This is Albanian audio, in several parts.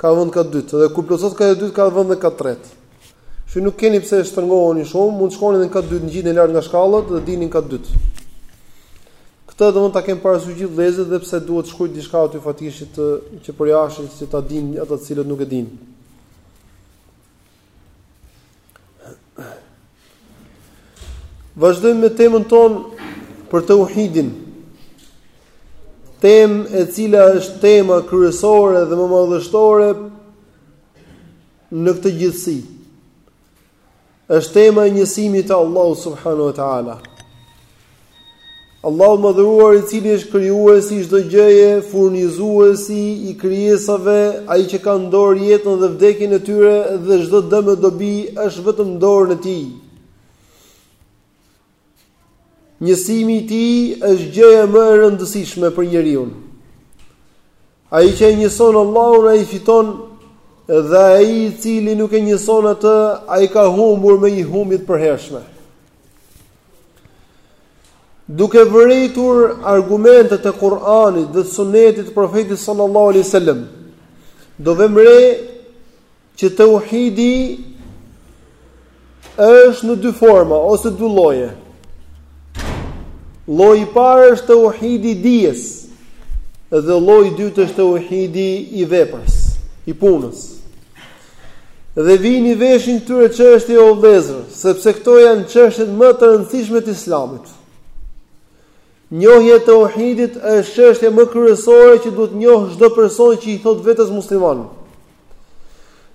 Ka vend kati dytë dhe kur plotësohet kati dytë ka vend dhe kati tretë. Që nuk keni pse të shtrëngoheni shumë, mund të shkoni dhe në kat dytë ngjitni lart nga shkallët dhe dilni në kat dytë. Këtë domethënë ta kenë parasysh gjithë vëllezërit edhe pse duhet të shkruhet diçka aty faktikisht që përjashta që ta dinë ata të cilët nuk e dinë. Vazhdojmë me temën tonë për teuhidin. Temë e cila është tema kryesore dhe më madhështore në këtë gjithësi. është tema e njësimit të Allahu subhanehu ue ta'ala. Allahu i Madhëruar i cili është krijuesi i çdo gjëje, furnizuesi i krijesave, ai që ka në dorë jetën dhe vdekjen e tyre dhe çdo dëm e dobi është vetëm në dorën e tij. Njësimi i tij është gjëja më e rëndësishme për njeriun. Ai që e njëson Allahun ai fiton dhe ai i cili nuk e njëson atë ai ka humbur me një humbje të përhershme. Duke vërejtur argumentet e Kur'anit dhe të Sunetit të Profetit sallallahu alaihi wasallam, do vëmë re Që tauhidi është në dy forma ose dy lloje. Lloji i parë është tauhidi i dijes dhe lloji i dytë është tauhidi i veprës, i punës. Dhe vini veshin këtyre çështjeve o vëllezër, sepse këto janë çështjet më të rëndësishme të Islamit. Njohja e tauhidit është çështja më kryesore që duhet të njohë çdo person që i thotë vetes musliman.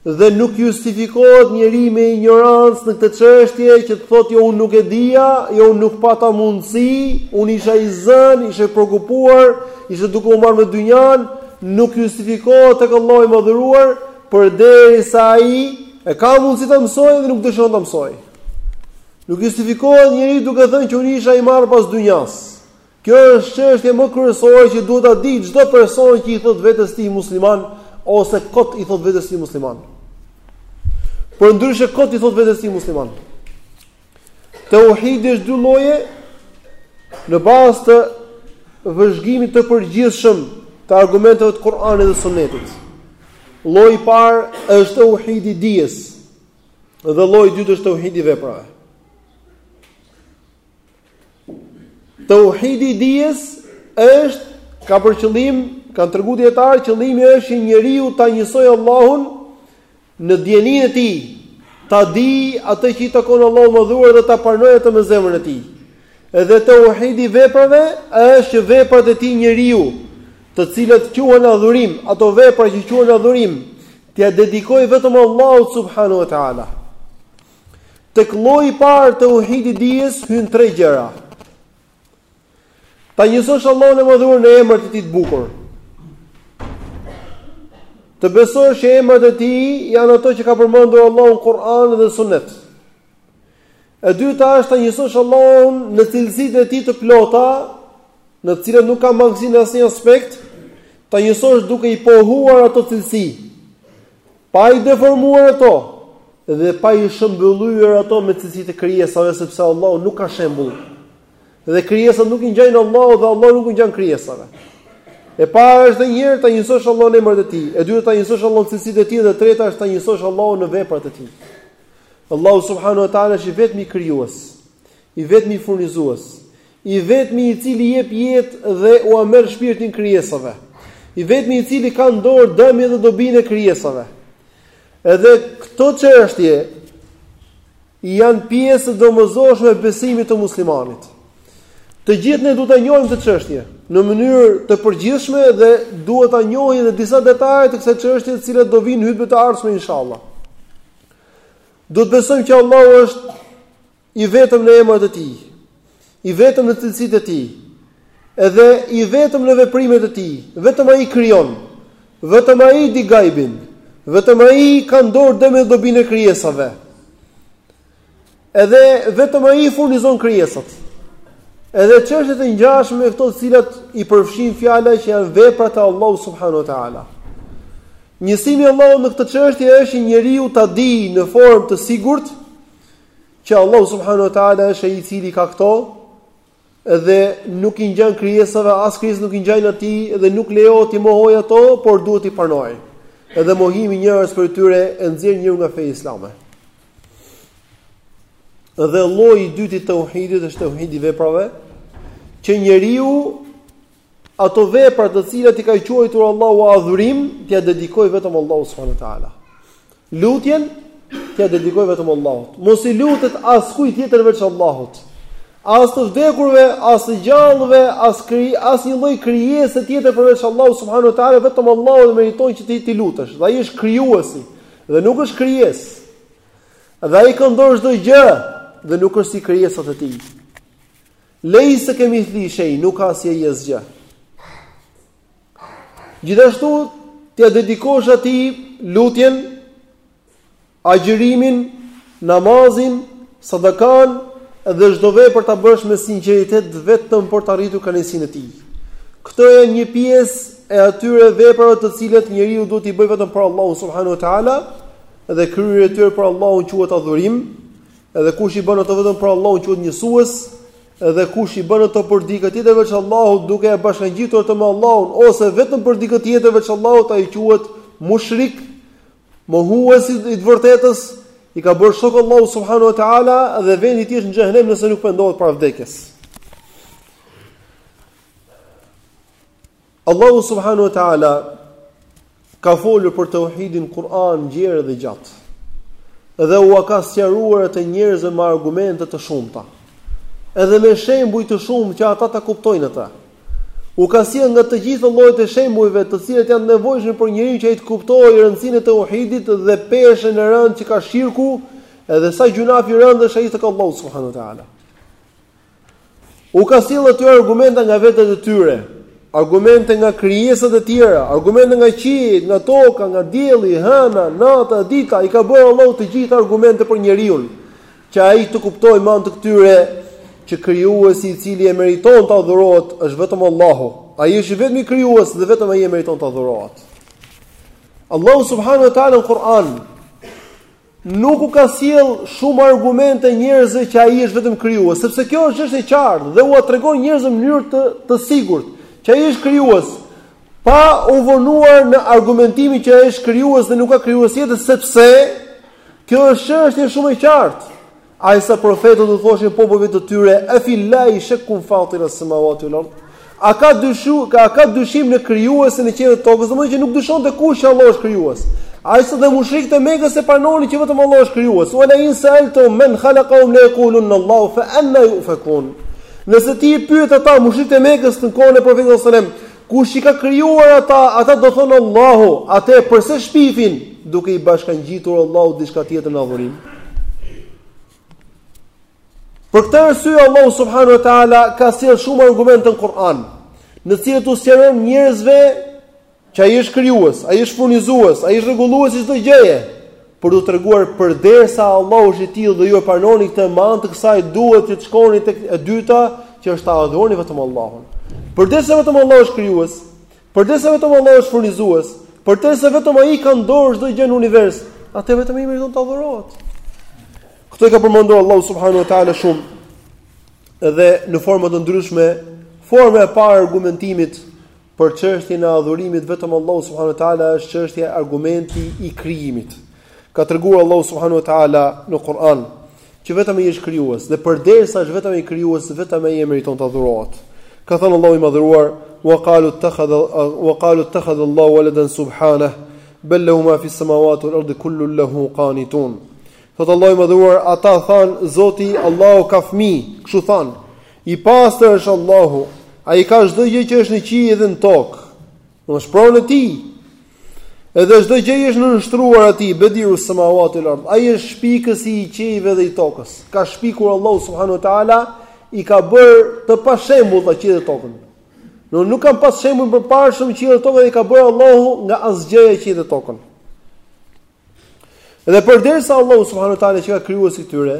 Dhe nuk justifikohet njeri me injorancë në këtë çështje që të thotë jo unë nuk e dija, jo unë nuk pata mundësi, unë isha i zënë, isha i preokupuar, isha duke u marrë me dynjan, nuk justifikohet tek Allahu i madhëruar, përderisa ai e ka mundësi ta mësojë dhe nuk dëshiron ta mësojë. Nuk justifikohet njeriu duke thënë që unë isha i marrë pas dynjas. Kjo është çështja më kryesore që duhet ta dijë çdo person që i thotë vetes tij musliman ose kot i thotë vetes tij musliman. Përndryshe kot i thotë vetes tij musliman. Tauhidi është dy lloje në bazë të vëzhgimit të përgjithshëm të argumenteve të Kur'anit dhe Sunetit. Lloji i parë është tauhidi i dijes dhe lloji i dytë është tauhidi i veprave. Tauhidi i dijes është ka për qëllim, kanë treguar dijetarët, qëllimi është që njeriu ta njësojë Allahun në dijenin e tij, ta di atë që i takon Allahu të Madhëruar dhe ta pranojë atë me zemrën e tij. Edhe tauhidi i veprave është që veprat e tij njeriu, të cilat quhen adhurim, ato vepra që quhen adhurim, t'ia dedikojë vetëm Allahut subhanahu wa taala. Tek lloji i parë tauhidit të dijes hyjnë tre gjëra. Ta njësosh Allahun e Madhëruar në emrat e Tij të bukur. Të besosh që emrat e Tij janë ato që ka përmendur Allahu në Kur'an dhe Sunet. E dyta është ta njësosh Allahun në cilësitë e Tij të plota, në të cilat nuk ka mangësi në asnjë aspekt, ta njësosh duke i pohuar ato cilësi. Pa i deformuar ato dhe pa i shëmbëllyer ato me cilësitë e krijesave, sepse Allahu nuk ka shembull. Dhe krijesat nuk i ngjajnë Allahut dhe Allahu nuk i ngjan krijesave. E para është edhe njëherë ta njësosh Allahun në emrat e tij, e dyta ta njësosh Allahun në cilësitë e tij dhe e treta është ta njësosh Allahun në veprat e tij. Allahu subhanahu wa taala është i vetmi krijues, i vetmi furnizues, I vetmi i cili jep jetë dhe ua merr shpirtin krijesave. I vetmi i cili ka në dorë dëmin dhe dobinë e krijesave. Edhe këto çështje janë pjesë e domosdoshme e besimit të muslimanit. Të gjithë ne duhet ta njohim këtë çështje në mënyrë të përgjithshme dhe duhet ta njohim edhe disa detaje të kësaj çështje, të cilat do vijnë në hutbe të ardhshme inshallah. Duhet të besojmë që Allahu është I vetëm në emrat e Tij, i vetëm në cilësitë e Tij, edhe i vetëm në veprimet e Tij, vetëm Ai krijon, vetëm Ai di gajbin, vetëm Ai ka në dorë dëmin dhe dobinë e krijesave, edhe vetëm Ai furnizon krijesat. Edhe çështjet e ngjashme me këto të cilat i përfshin fjala që janë veprat e Allahut subhanahu wa taala. Njësimi i Allahut në këto çështje është që njeriu ta di në formë të sigurt Që Allahu subhanahu wa taala është ai i cili ka këto dhe nuk i ngjan krijesave, as krijesat nuk i ngjajnë atij dhe nuk lejohet t'i mohojë ato, por duhet t'i pranojë. Edhe mohimi i njërës prej tyre e nxjerr njeriun nga feja islame. Dhe lloji i dytë i tauhidit është tauhidi i veprave, që njeriu Ato vepra të cilat i ka quajtur Allahu adhurim, t'ia dedikojë vetëm Allahut subhanuhu teala. Lutjen t'ia dedikojë vetëm Allahut. Mos i lutet askujt tjetër veç Allahut. As të vdekurve, as të gjallëve, as kri, as një lloj krijese tjetër përveç Allahut subhanuhu teala, vetëm Allahu e meriton që ti t'i lutesh. Dhe ai është krijuesi dhe nuk është krijesë. Dhe ai ka në dorë çdo gjë dhe nuk është si krijesat e tij. Lejse kemithlihi shej, nuk ka si ai asgjë. Gjithashtu, t'ia dedikosh atij lutjen, agjërimin, namazin, sadakan, dhe çdo vepër ta bësh me sinqeritet vetëm për të arritur kënaqësinë e tij. Këto janë një pjesë e atyre veprave të cilat njeriu duhet t'i bëjë vetëm për Allahun subhanahu wa taala, dhe kryerja e tyre për Allahun quhet adhurim, Edhe kush i bën ato vetëm për Allahun quhet njësues, edhe kush i bën ato për dikë tjetër veç Allahut, duke e bashkangjitur ato me Allahun ose vetëm për dikë tjetër veç Allahut, ai quhet mushrik, mohues i të vërtetës, i ka bërë shok Allahut subhanahu wa taala dhe vendi i tij është në xhehenem nëse nuk pendohet para vdekjes. Allahu subhanahu wa taala ka folur për teuhidin në Kur'an gjerë dhe gjatë. Dhe ua ka sqaruar atë njerëzve me argumente të shumta. Edhe me shembuj të shumtë që ata ta kuptojnë atë. U ka sjellë nga të gjitha llojet e shembujve, të cilët janë të nevojshëm për njeriun që ai të kuptojë rëndësinë e teuhidit dhe peshën e rëndë që ka shirku, edhe sa gjynah i rëndë është ai tek Allahu subhanahu wa taala. U ka sjellë atyre argumenta nga vetet e tyre, argumente nga krijesat e tjera, argumente nga qiejt, nga toka, nga dielli, hëna, nata, dita, i ka bërë Allahu të gjitha argumente për njeriun, që ai të kuptojë me anë të këtyre që krijuesi i cili e meriton të adhurohet është vetëm Allahu. Ai është i vetmi krijues dhe vetëm ai e meriton të adhurohet. Allahu subhanahu wa taala në Kur'an Nuk u ka sjellë shumë argumente njerëzve që ai është vetëm krijues, sepse kjo është çështje e qartë dhe ua tregon njerëzve në mënyrë të të sigurt që ai është krijues, pa u vonuar në argumentimin që ai është krijues dhe nuk ka krijues tjetër, sepse kjo është çështje shumë e qartë. Aq sa profetët u thoshin popujve të tyre, "A fi Allahi shakkun fatiris-samawati wal ard?" A ka dyshu, a ka dyshim në krijuesin e qiejve dhe tokës, domethënë që nuk dyshonte kush që Allahu është krijues. Aq sa dhe mushrikët e Mekës e pranonin që vetëm Allahu është krijues. Wa la in sa'altahum man khalaqahum la yaqulunna Allahu fa anna yufakun. Nëse ti i pyet ata mushrikët e Mekës në kohën e profetit sallallahu alajhi wasallam, Kush i ka krijuar ata, ata do thonë Allahu, atëherë përse shpifin duke i bashkangjitur Allahut diçka tjetër në adhurim? Për këtë arsye Allahu subhanahu wa taala ka sjell shumë argumente në Kur'an, në të cilat u sqaron njerëzve që ai është krijues, ai është furnizues, ai është rregulluesi i çdo gjëje. për t'u treguar përderisa Allahu është i tillë dhe ju e pranoni këtë me anë të kësaj duhet që të shkoni tek e dyta që është ta adhuroni vetëm Allahun. Përderisa vetëm Allahu është krijues, përderisa vetëm Allahu është furnizues, përderisa vetëm ai ka në dorë çdo gjë në univers, atëherë vetëm ai meriton të adhurohet. Këto i ka përmendur Allahu subhanahu wa taala shumë edhe në forma të ndryshme, forma e parë e argumentimit Për çështjen e adhurimit vetëm Allahu subhanahu wa taala është çështja e argumenti i krijimit. Ka treguar Allahu subhanahu wa taala në Kur'an që vetëm ai është krijues dhe përderisa është vetëm ai krijues, vetëm ai e meriton të adhurohet. Ka thënë Allahu i madhëruar: "Wa qalu ittakhadha wa qalu ittakhadha Allahu waladan subhanahu bal lahu ma fi as-samawati wal ardi kullun lahu qanitun." Thot Allahu i madhëruar, ata thanë Zoti Allahu ka fëmijë, kështu thanë. I pastër është Allahu, Ai ka çdo gjë që është në qiell dhe në tokë. Është pronë e Tij. Edhe çdo gjë është nënshtruar Atij, Bediu samawati wal-ard. Ai është shpikësi i qiejve dhe i tokës. Ka shpikur Allahu subhanahu wa taala, i ka bërë të pashembullta qiejt dhe tokën. Do nuk kanë pas shembull të përparshëm qiejt dhe toka, i ka bërë Allahu nga asgjëja qiejt dhe tokën. Dhe përderisa Allahu subhanahu wa taala qenka krijuesi i tyre,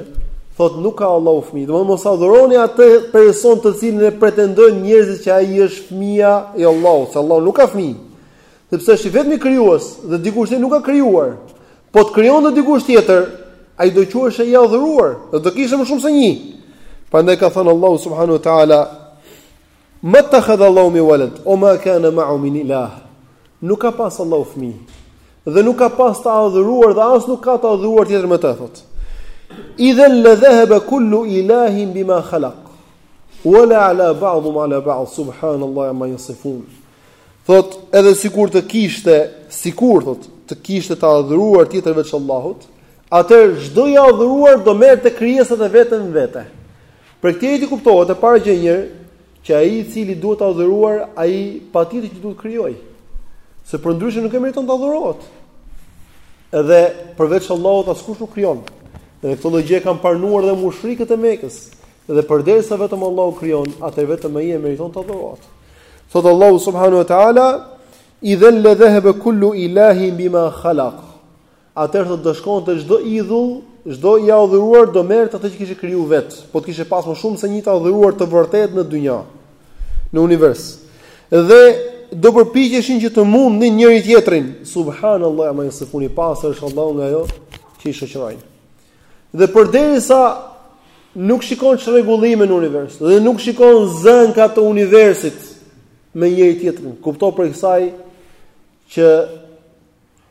thot nuk ka Allahu fëmijë. Domthonë mos adhuroni atë person të cilin e pretendojnë njerëzit që ai është fëmija e Allahut, se Allahu nuk ka fëmijë. Sepse është i vetmi krijues dhe dikush tjetër nuk ka krijuar. Po të krijonte dikush tjetër, ai do quheshe i adhuruar dhe do kishte më shumë se një. Prandaj ka thënë Allahu subhanahu wa taala Mattakhadha Allahu min walad, wa ma kana ma'ahu min ilah. Nuk ka pas Allahu fëmijë dhe nuk ka pas të adhuruar dhe as nuk ka të adhuruar tjetër me të, thot. Idhan la dhahaba kullu ilahin bima khalaq. Wa la'ala ba'duhum ala ba'd subhanallahi amma yasifun. Thot, edhe sikur të kishte, sikur thot, të kishte të adhuruar tjetër veç Allahut, atëherë çdo i adhuruar do merrte krijesat e veta në vete. Prej këtij ajeti kuptohet e para gjë e njëjë që ai i cili duhet të adhurohet ai patjetër që duhet të krijojë. Se përndryshe nuk e meriton të adhurohet. Edhe përveç Allahut askush nuk krijon. Dhe këtë lloj gjëje e kanë pranuar edhe mushrikët e Mekës. Dhe përderisa vetëm Allahu krijon, atëherë vetëm ai e meriton të adhurohet. Thot Allahu subhanahu wa taala, "Idhan ladhahaba kullu ilahin bima khalaq." Atëherë thotë do shkonte çdo idhull, çdo i adhuruar do merrte atë që kishte kriju vet, po të kishe pas më shumë se një të adhuruar të vërtetë në dynja, në univers. Dhe do përpiqeshin që të mundnin njëri tjetrin. Subhanallahi amma yasifun i pastër është Allahu nga ajo që i shoqërojnë. Dhe përderisa nuk shikon çrregullime në univers dhe nuk shikon zënka të universit me njëri tjetrin, kupto prej kësaj që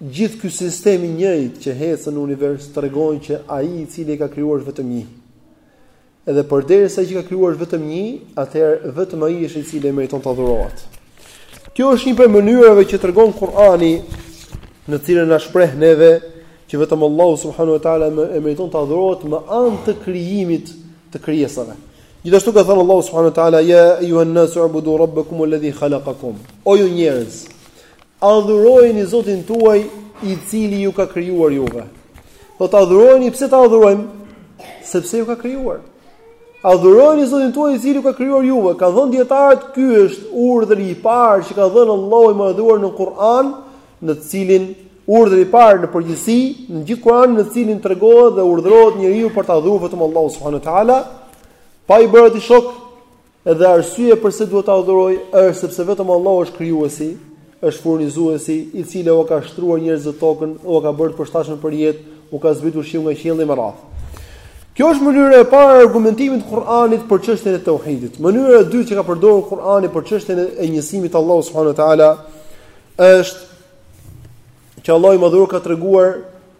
Gjithë ky sistem i njëjtë që ecën në univers tregon që Ai i cili e ka krijuar është vetëm Një. Edhe përderisa ai që ka krijuar është vetëm Një, atëherë vetëm Ai është i cili e meriton të adhurohet. Kjo është një prej mënyrave që tregon Kur'ani në të cilën na shpreh neve që vetëm Allahu subhanahu wa taala e meriton të adhurohet me anë të krijimit të krijesave. Gjithashtu ka thënë Allahu subhanahu wa taala ya ayuha an-nasu ubudu rabbakum alladhi khalaqakum. O ju njerëz, Adhurojeni Zotin tuaj, i cili ju ka krijuar juve. Po, ta adhurojmë, pse ta adhurojmë? Sepse ju ka krijuar. Adhurojeni Zotin tuaj, i cili ju ka krijuar juve. Kanë thënë dijetarët, ky është urdhri i parë që ka dhënë Allahu i Madhuar në Kur'an, në të cilin urdhri i parë në përgjithësi, në gjithë Kur'anin në të cilin tregohet dhe urdhërohet njeriu për ta adhuruar vetëm Allahun subhanuhu teala, pa i bërë Atij shok Edhe arsyeja përse duhet ta adhurojë është sepse vetëm Allahu është krijuesi, është furnizuesi, i cili ua ka shtruar njerëzve tokën, ua ka bërë të përshtatshme për jetë, u ka zbritur shiun nga qielli e me radhë. Kjo është mënyra e parë e argumentimit të Kur'anit për çështjen e tauhidit. Mënyra e dytë që ka përdorur Kur'ani për çështjen e njësimit të Allahut subhanuhu teala është që Allahu i madhëruar ka treguar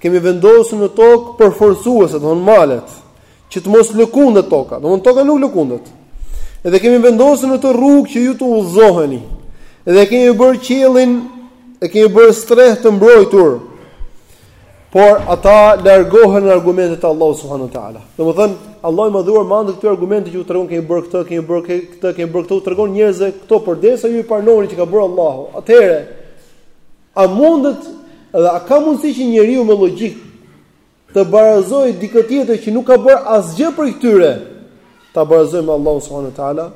Kemi vendosur në tokë përforcuese, domethënë malet, që të mos lëkundet toka. Domethënë toka nuk lëkundet. Edhe kemi vendosur në të rrugë që ju të udhëzoheni. Edhe kemi bërë qiellin, e kemi bërë strehë të mbrojtur. Por ata largohen nga argumentet e Allahut subhanuhu teala. Domethënë, Allahu i madhuar me anë të këtyre argumenteve që u tregon kemi bërë këtë, kemi bërë këtë, kemi bërë këtë, u tregon njerëzve këto përderisa ju i pranoni që ka bërë Allahu. Atëherë, A mundet dhe a ka mundësi që njeriu me logjikë të barazojë dikë tjetër që nuk ka bërë asgjë prej këtyre, ta barazojë me Allahun subhanuhu teala?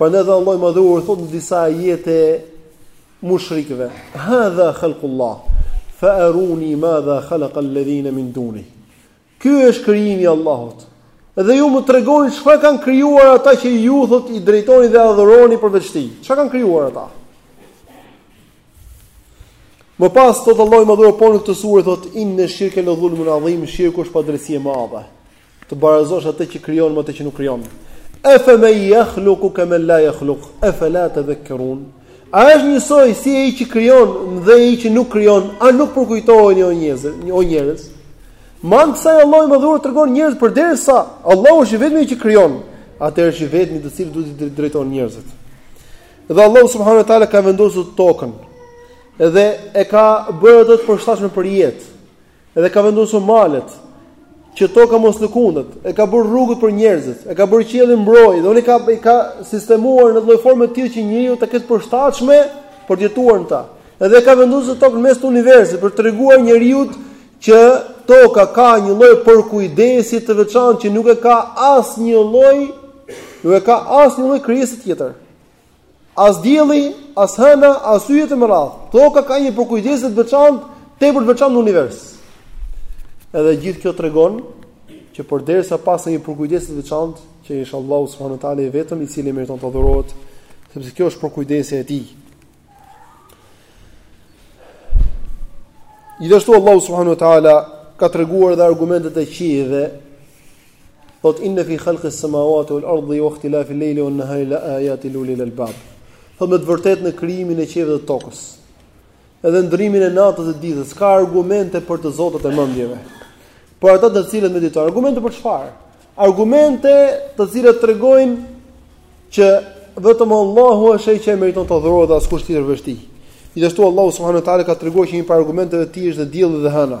Prandaj dhe Allahu i madhëruar thotë në disa ajete mushrikëve: "Hadha khalqullah, fa aruni madha khalaqa alladhina min dunih." Ky është krijimi i Allahut. Dhe ju më tregoni çfarë kanë krijuar ata që ju u drejtoheni dhe adhuroni përveç Tij. Çfarë kanë krijuar ata? Më pas thot Allahu i madhëruar po në këtë sure thot inna shirka la zulmun adhim, shirku është padrejtësi e madhe. Të barazosh atë që krijon me atë që nuk krijon. Afa man yakhluqu kaman la yakhluq. Afa la tadhakkarun. A është njësoj si ai që krijon dhe ai që nuk krijon, a nuk përkujtoheni o njerëz, o njerëz? Me anë kësaj Allahu i madhëruar tregon njerëz përderisa Allahu është i vetmi që krijon, atëherë është i vetmi të cilit duhet t'i drejtohen njerëzit. Dhe Allahu subhanahu wa taala ka vendosur tokën dhe e ka bërë atë të përshtatshme për jetë. Edhe ka vendosur malet që toka mos lëkundet, e ka bërë rrugët për njerëzit, e ka bërë qiellin mbrojë, dhe domethënë ka i ka sistemuar në lloj forme të tillë që njeriu ta ketë përshtatshme për të jetuar në ta. Edhe ka vendosur tokën në mes të universit për t'i treguar njeriut që toka ka një lloj përkujdesje të veçantë që nuk e ka asnjë lloj, nuk e ka asnjë lloj krijese tjetër. As dielli, as hëna, as yjet e me radhë. Toka ka një përkujdesje të veçantë, tepër të veçantë në univers. Edhe gjithë kjo tregon që përderisa paska një përkujdesje të veçantë, që është Allahu subhanahu wa taala i vetëm i cili meriton të adhurohet, sepse kjo është përkujdesja e tij. Gjithashtu Allahu subhanahu wa taala ka treguar dhe argumentet e qiejve Thotë inna fi khalqi as-samawati wal ardi wa ikhtilafi al-layli wan nahari la ayatin li ulil albab. Thotë me të vërtetë në krijimin e qiejve dhe tokës. Edhe ndërrimin e natës dhe ditës ka argumente për të zotët e mendjeve. Për ata të cilët meditojnë, argumente për çfarë? Argumente të cilat tregojnë që vetëm Allahu është ai që e meriton të adhurohet dhe askush tjetër veç tij. Gjithashtu Allahu subhanahu wa taala ka treguar që një prej argumenteve të tij është dhe dielli dhe hëna.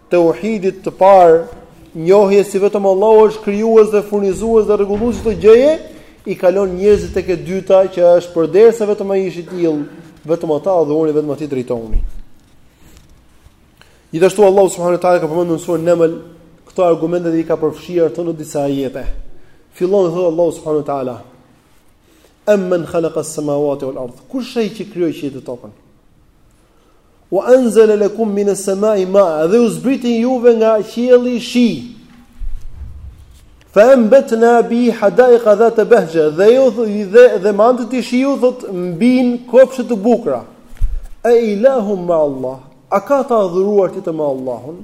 teuhidit të parë, njohjes se vetëm Allahu është krijues dhe furnizues dhe rregullues i çdo gjëje, i kalon njerëzit tek e dyta që është përderisa vetëm ai është i tillë, vetëm atë adhuroni, vetëm atij drejtohuni. Gjithashtu Allahu subhanahu wa taala ka përmendur në surën Naml këto argumente dhe i ka përfshirë ato në disa ajete. Fillon thotë Allahu subhanahu wa taala: "Amman khalaqa as-samawati wal-ard?" Kush ai që krijoi qiejt dhe tokën? Wa anzala lakum min as-samai ma'a dhe ju zbriti juve nga qielli shi. Fa anbatna bihi hadaiqa dhat bahja dhe ju dhe dhe me anë të tij shiu thotë mbijnë kopshte të bukura. A ilahum ma Allah. A ka të adhuruar tjetër me Allahun?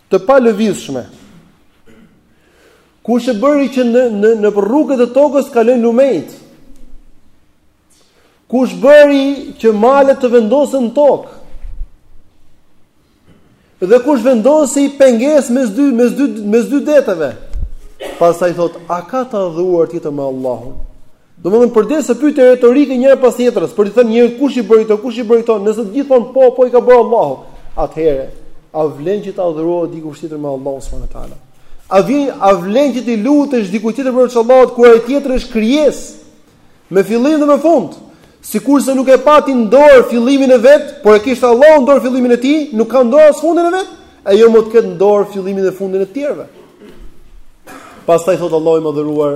të palëvizshme. Kush e bëri që në në në rrugët e tokës të kalojnë lumejt? Kush bëri që malet të vendosen në tokë? Dhe kush vendosi pengesë mes dy mes dy mes dy deteve? Pastaj thotë, a ka të adhuruar tjetër me Allahun? Domethënë përdorë pyetjet retorike njëra pas tjetrës, për të thënë njeriut kush i bëri këto, kush i bëri këto, nëse të gjithë thonë po, po i ka bërë Allahu, atëherë a vlen që të adhurohet dikush tjetër me Allahun subhanehu ue teala? A vjen a vlen që t'i lutesh dikujt tjetër përveç Allahut kur ai tjetri është krijesë me fillim dhe me fund? Sikurse nuk e pati në dorë fillimin e vet, por e kishte Allahu në dorë fillimin e tij, nuk ka në dorë as fundin e vet, e jo më të ketë në dorë fillimin dhe fundin e të tjerëve. Pastaj thot Allahu i madhëruar,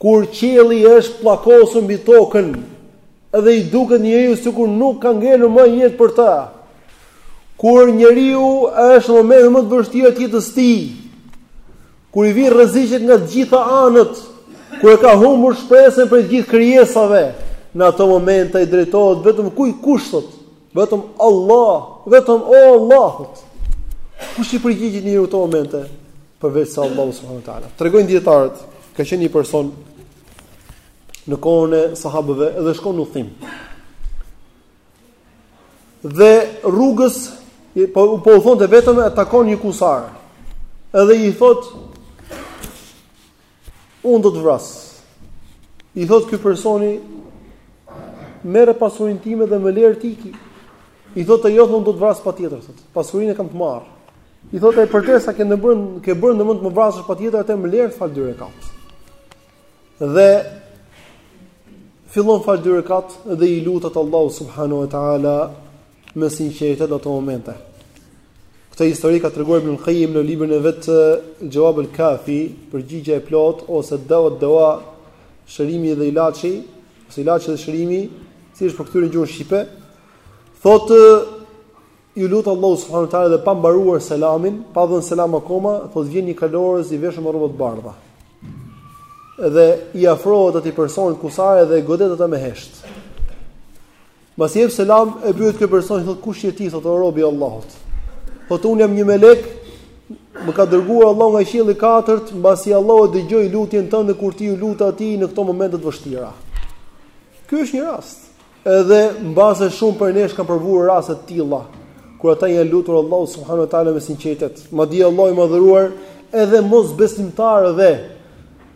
Kur qielli është pllakosur mbi tokën dhe i duket njeriut sikur nuk ka ngelur më jetë për të. Kur njeriu është në momentin më të vështirë të jetës së tij, kur i vijnë rreziqet nga të gjitha anët, kur e ka humbur shpresën prej të gjithë krijesave, në ato momente i drejtohet vetëm kujt Kush thotë, Vetëm Allah, vetëm o Allahut. Kush i përgjigjet në këto momente përveç se Allahu subhanahu wa taala? Tregojnë dietarët, ka qenë një person në kohën e sahabëve dhe shkon në udhëtim. Dhe rrugës po po udhëtonte vetëm e takon një kusar. Edhe i thot Unë do të të vras. I thotë ky personi, merre pasurinë time dhe më lër të iki. I thotë ai jo, unë do të të vras patjetër, thotë. Pasurinë e kam të marrë. I thotë ai përderisa e ke bërë, ke bërë ndërmend të më vrasësh patjetër, atëherë më lër të fal dy rekatë. Dhe fillon fal dy rekatë dhe i lutet Allahut subhanahu wa ta'ala me sinqeritet në ato momente. Këtë histori e ka treguar Ibn Qayyim në librin e vet Jawab al-Kafi, përgjigjja e plotë ose Dawa Dawa, shërimi dhe ilaçi, ose ilaçi dhe shërimi, siç është përkthyer në gjuhën shqipe, thotë iu lut Allahut subhanahu wa taala dhe pa mbaruar selamin, pa dhënë selam akoma, thotë vjen një kalorës i veshur me rroba të bardha. Dhe i afrohet atij personit kusar dhe e godet atë me heshtë. Mbasi jep selam e pyet ky person thotë kush je ti thotë o robi i Allahut. Thotë unë jam një melek më ka dërguar Allahu nga qielli i katërt mbasi Allahu e dëgjoi lutjen tënde kur ti iu lute atij në këto momente të vështira. Ky është një rast. Edhe mbase shumë prej nesh kanë provuar raste të tilla kur ata i janë lutur Allahut subhanahu wa taala me sinqeritet. Madje Allahu i madhëruar edhe mosbesimtarëve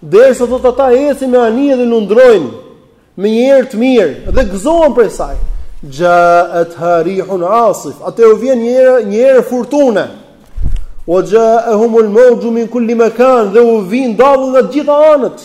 Derisa thotë ata ecin me anije dhe lundrojnë me një erë të mirë dhe gëzohen prej saj. Ja'atha rihun asif. Atë u vjen një erë, një erë furtune. Wa ja'ahum al-mawju min kulli makan dhe u vijnë dallgë nga të gjitha anët.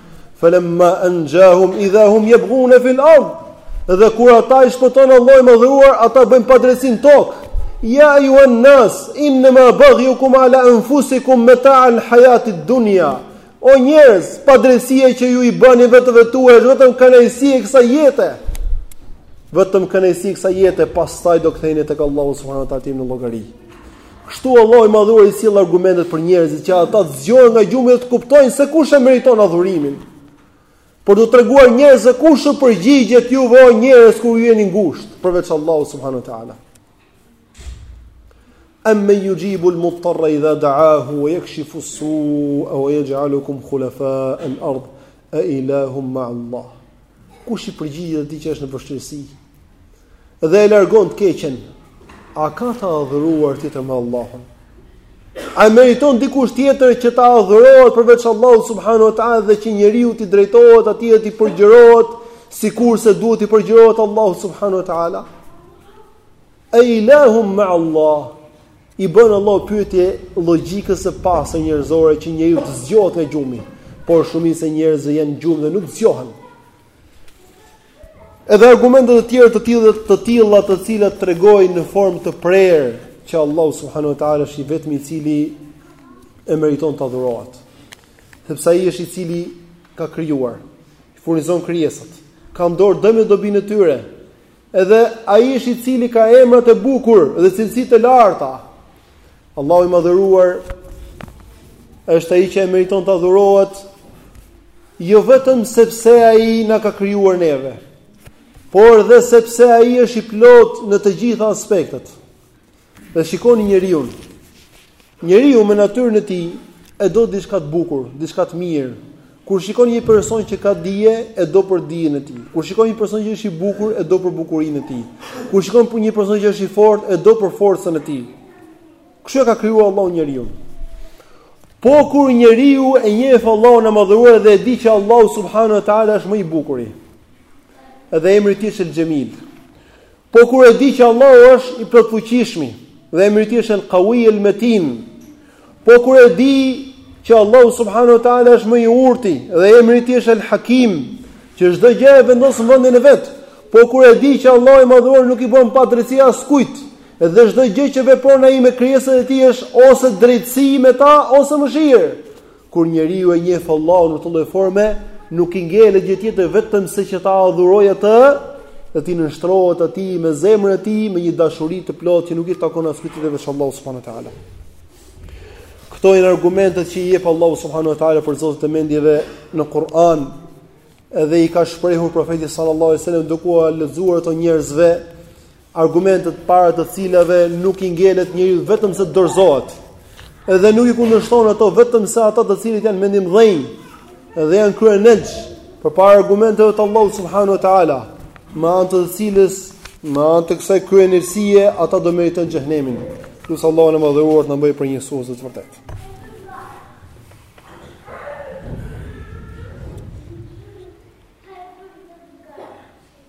Falamma anjahum idha hum yabghun fi al-ard. Dhe kur ata i shpëton Allahu i Madhëruar, ata bëjnë padrejtësi në tokë. Ya ayyuha an-nas, inma baghyukum ala anfusikum mata al-hayat ad-dunya. O njerëz, padrejtësia që ju i bëni vetvetes tuaj është vetëm kënaqësi e kësaj jete. Vetëm kënaqësi e kësaj jete, pastaj do ktheheni tek Allahu subhanahu wa taala t'jepni llogari. Kështu Allahu i Madhëruar i sjell argumentet për njerëzit që ata të zgjohen nga gjumi dhe të kuptojnë se kush e meriton adhurimin. Po u treguar njerëzve kush u përgjigjet juve o njerëz kur ju jeni ngushtë përveç Allahu subhanahu wa taala. Am man yujibu al-muttarra idha da'ahu wa yakshifu as-su'a wa yaj'alukum khulafa'a al-ard a ilahum ma'a Allah. Kush i përgjigjet atij që është në vështirësi dhe e largon të keqen, a ka të adhuruar tjetër me Allahun? A meriton dikush tjetër që të adhurohet përveç Allahut subhanahu wa taala dhe që njeriu t'i drejtohet atij e t'i përgjërohet sikurse duhet t'i përgjërohet Allahut subhanahu wa taala? A ilahum ma Allah? I bën Allahu pyetje logjikës së pastër njerëzore që njeriu të zgjohet nga gjumi, por shumica e njerëzve janë gjumë dhe nuk zgjohen. Edhe argumente të tjera të tilla të tilla të cilat tregojnë në formë të prerë që Allahu subhanahu wa taala është i vetmi i cili e meriton të adhurohet. Sepse ai është i cili ka krijuar, furnizon krijesat, ka në dorë dëmin e dobinë e tyre, Edhe Ai është i cili ka emra të bukur dhe cilësi të larta. Allahu i madhëruar është ai që e meriton të adhurohet jo vetëm sepse ai na ka krijuar neve, por dhe sepse ai është i plotë në të gjitha aspektet. Dhe shikoni njeriun. Njeriu me natyrën e tij e do diçka të bukur, diçka të mirë. Kur shikon një person që ka dije, e do për dijen e tij. Kur shikon një person që është i bukur, e do për bukurinë e tij. Kur shikon një person që është i fortë, e do për forcën e tij. Kështu e ka krijuar Allahu njeriun. Po kur njeriu e njeh Allahun e madhëruar dhe e di që Allahu subhanahu wa taala është më i bukuri. Edhe emri i tij është El Jamil. Po kur e di që Allahu është i plotfuqishmi dhe emri i tij është El-Qawi El-Matin. Po kur e di që Allahu subhanahu wa taala është më i urti dhe emri i tij është El-Hakim, që çdo gjë e vendos në vendin e vet. Po kur e di që Allahu i madhëruar nuk i bën padrejtësi askujt dhe çdo gjë që vepron ai me krijesat e tij është ose drejtësi me ta ose mëshirë. Kur njeriu e njeh Allahun në këtë lloj forme, nuk i ngelet gjë tjetër vetëm se që ta adhurojë atë, dhe t'i nënshtrohet atij me zemrën e tij me një dashuri të plotë që nuk i takon askujt tjetër veç Allahut subhanahu wa taala. Këto janë argumentet që i jep Allahu subhanahu wa taala për zotët e mendjeve në Kur'an, edhe i ka shprehur profeti sallallahu alaihi wasallam duke ua lexuar ato njerëzve argumentet para të cilave nuk i ngelet njeriu vetëm se dorëzohet. Edhe nuk i kundërshton ato vetëm se ata të cilët janë mendjemëdhenj dhe janë kryeneçë përpara argumenteve të Allahut subhanahu wa taala, me anë të cilës me anë të kësaj kryeneçësie ata do meritojnë xhehenemin. Lus Allahun e madhëruar të na bëjë prej njësuesve të vërtetë.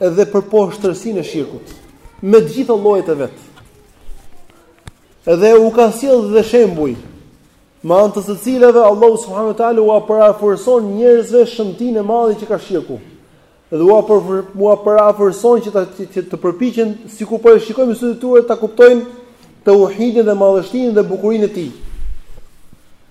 edhe për poshtërsinë e shirkut me të gjitha llojet e vet. Dhe u ka sjell dhe shembuj me anë të të cilave Allahu subhanahu wa taala ua parafytyron njerëzve shëmtinë e madhe që ka shirku. Dhe ua pa ua parafytyron që ta që të përpiqen sikur po e shikojnë me sytë e tyre ta kuptojnë teuhidin dhe madhështinë dhe bukurinë e tij.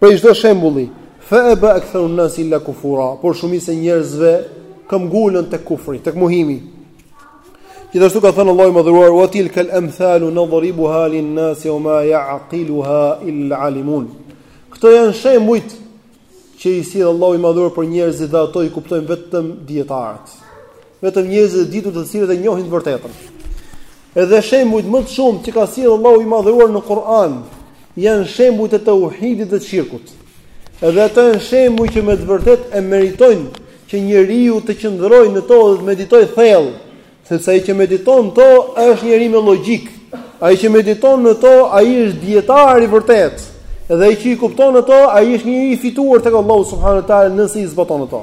Prej çdo shembulli, fa aba aktharu an-nasi illa kufura, por shumica e njerëzve këmbgulën tek kufri, tek mohimi. Gjithashtu ka thënë Allahu i Madhëruar: "Wa tilka al-amthalu nadribuha lin-nasi wa ma ya'qiluha illa al-alimun." Këto janë shembujt që i sjell Allahu i Madhëruar për njerëzit dhe ato i kuptojnë vetëm dijetarët. Vetëm njerëzit e ditur të cilët e njohin të vërtetën. Edhe shembujt më të shumtë që ka sjellë Allahu i madhëruar në Kur'an janë shembujt e tauhidit dhe shirkut. Edhe ato janë shembuj që me të vërtetë e meritojnë që njeriu të qëndrojë në to dhe të meditojë thellë, sepse ai që mediton to është njeri me logjik. Ai që mediton në to, ai është dietar i vërtetë. Edhe ai që i kupton ato, ai është njeri i fituar tek Allahu subhanuhu teala nëse i zbaton ato.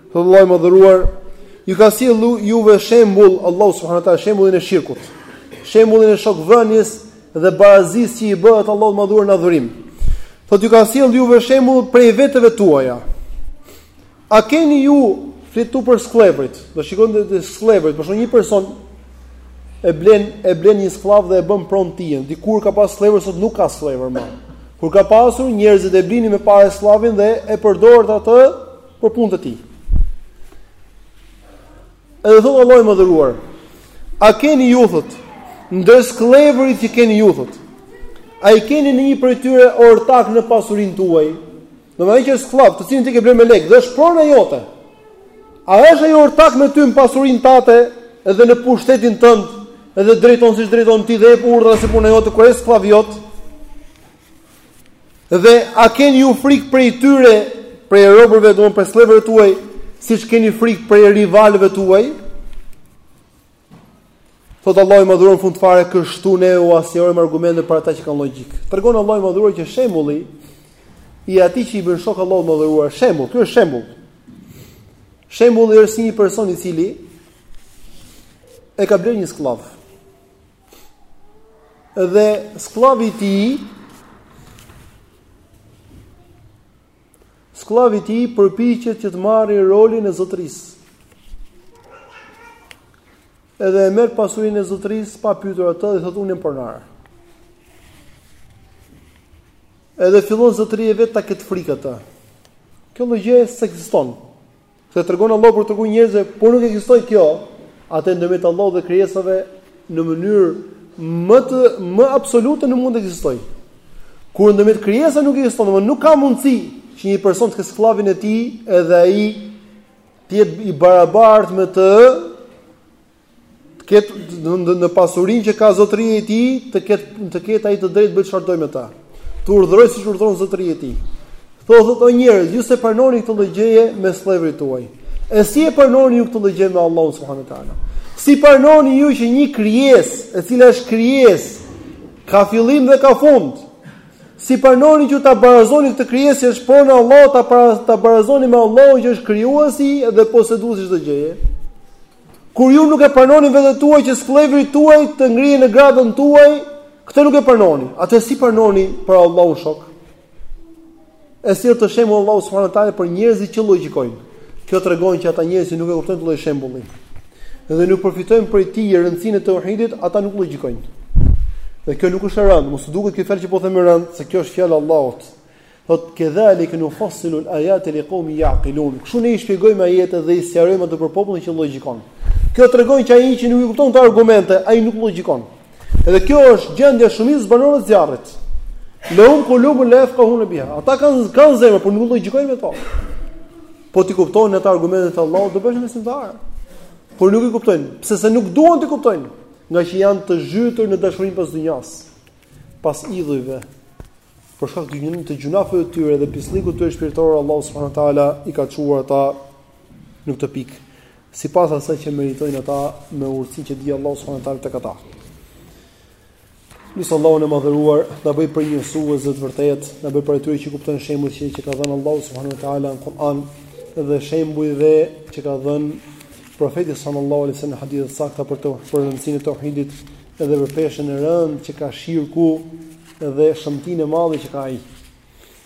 Thot Allahu i madhëruar, ju ka sjellë juve shembull Allahu subhanahu wa taala shembullin e shirkut, shembullin e shokvënies dhe barazisë që i bëhet Allahut madhëruar në adhurim. Thot ju ka sjellë juve shembull prej vetëve tuaja. A keni ju flet për skllevërit? Do shikoni te skllevërit, por një person e blen e blen një skllav dhe e bën pronë të tijën. Dikur ka pas skllevër, sot nuk ka skllevër më. Kur ka pasur njerëzit e blinin me pare skllavin dhe e përdorte atë për punët e tij. Edhe thotë Allahu i madhëruar, a keni ju thot ndër skllevërit që keni ju thot? A i keni ndonjë prej tyre ortak në pasurinë tuaj? Domethënë që është skllav, të cilin ti ke blerë me lek, dhe është prona jote. A është ai ortak me ty në pasurinë tate dhe në pushtetin tënd, edhe drejton siç drejton ti dhe jep urdhra si puna jote kur është skllavi jot? Dhe a keni ju frikë prej tyre, prej robërve, domethënë prej skllevërve tuaj, siç keni frikë prej rivalëve tuaj? Thotë Allahu i madhëruar në fund fare, kështu ne ua sjellim argumente për ata që kanë logjikë. Tregon Allahu i madhëruar që shembulli i atij që i bën shok Allahut të madhëruar, shembull, ky është shembull. Shembulli është si një person i cili e ka blerë një skllav. Dhe skllavi i tij skllavi i tij përpiqet që të marrë rolin e zotërisë. Edhe e merr pasurinë e zotërisë pa pyetur atë dhe thotë unë jam pronar. Edhe fillon zotëria vetë ta ketë frikë atë. Kjo lloj gjëje s'ekziston. Këtë tregon Allahu për tregu njerëzve, po nuk ekzistoi kjo, atëherë ndërmjet Allahut dhe krijesave në mënyrë më të më absolute nuk mund të ekzistojë. Kur ndërmjet krijesave nuk ekziston, domthonë nuk ka mundësi që një person të ketë skllavin e tij edhe ai të jetë i barabartë me të Të ketë në, në, në pasurinë që ka zotëria e tij, të ketë të ketë ai të drejtë të bëjë çfarë të dojë me ta. Të urdhërojë siç urdhëron zotëria e tij. Thotë thotë o njerëz, ju s'e pranoni këtë lloj gjëje me skllevërit tuaj. E si e pranoni ju këtë lloj gjëje me Allahun subhanahu teala? Si pranoni ju që një krijesë, e cila është krijesë, ka fillim dhe ka fund? Si pranoni që ta barazoni këtë krijesë që është pronë e Allahut ta ta barazoni me Allahun që është krijuesi dhe poseduesi i çdo gjëje? Kur ju nuk e pranoni veten tuaj që skllevërit tuaj të ngrihen në gradën tuaj, këtë nuk e pranoni. Atëherë si pranoni për Allahun shok? E sjell këtë shembull Allahu subhanahu teala për njerëzit që logjikojnë. Kjo tregon që ata njerëz që nuk e kuptojnë këtë lloj shembulli dhe nuk përfitojnë prej tij rëndësinë e teuhidit, ata nuk logjikojnë. Dhe kjo nuk është e rëndë, mos t'u duket kjo fjalë që po them e rëndë, se kjo është fjalë e Allahut. Thotë kedhalik nufassilu al-ayati liqawmi yaqilun. Kështu ne i shpjegojmë ajetet dhe i sqarojmë ato për popullin që logjikon. Kjo tregon që ai që nuk i kupton këto argumente, ai nuk logjikon. Edhe kjo është gjendja e shumicës së banorëve të zjarrit. Lehum kulubun la yafqahuna biha. Ata kanë kanë zemër, por nuk logjikojnë me to. Po t'i kuptojnë ato argumente të Allahut, do bëheshin besimtarë. Por nuk i kuptojnë, pse, se nuk duan të kuptojnë, ngaqë janë të zhytur në dashurinë pas dynjas, pas idhujve, për shkak të gjun të gjunafeve të tyre dhe pisllëkut të tyre shpirtëror Allahu subhanahu wa taala i ka çuar ata në këtë pikë sipas asaj që meritojnë ata me urtësinë që di Allahu subhanahu wa taala tek ata Lus Allahun e madhëruar, na bëjë prej njësuesve të vërtetë, na bëjë prej atyre që kuptojnë shembujt që, që ka dhënë Allahu subhanahu wa ta'ala në Kur'an, dhe shembujt që ka dhënë profeti sallallahu alaihi sallam në hadithe të sakta për të për rëndësinë e teuhidit, edhe për peshën e rëndë që ka shirku dhe shëmtinë e madhe që ka ai.